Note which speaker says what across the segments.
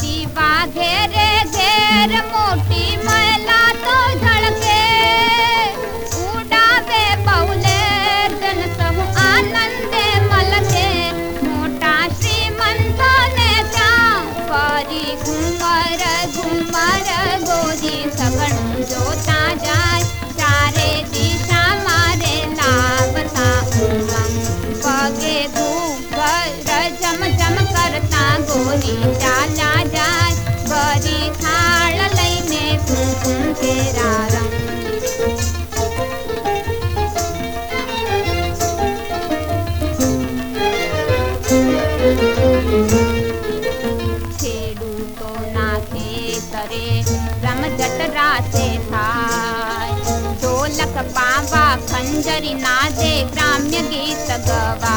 Speaker 1: दिवा मो करे। रमजट रासे थाय ढोलक पावा खंजरी नादे ग्राम्य गीत गवा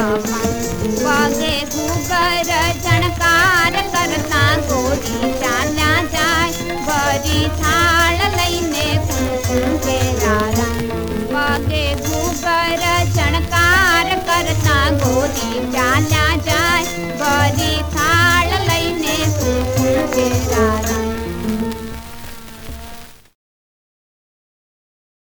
Speaker 1: वागे भूगर चणकार करता गोरी चाल्या जाय, बरी थाळ लईने कुंकुम केरारा वागे भूगर चणकार करता गोरी चाल्या जाय, बरी थाळ लईने कुंकुम केरारा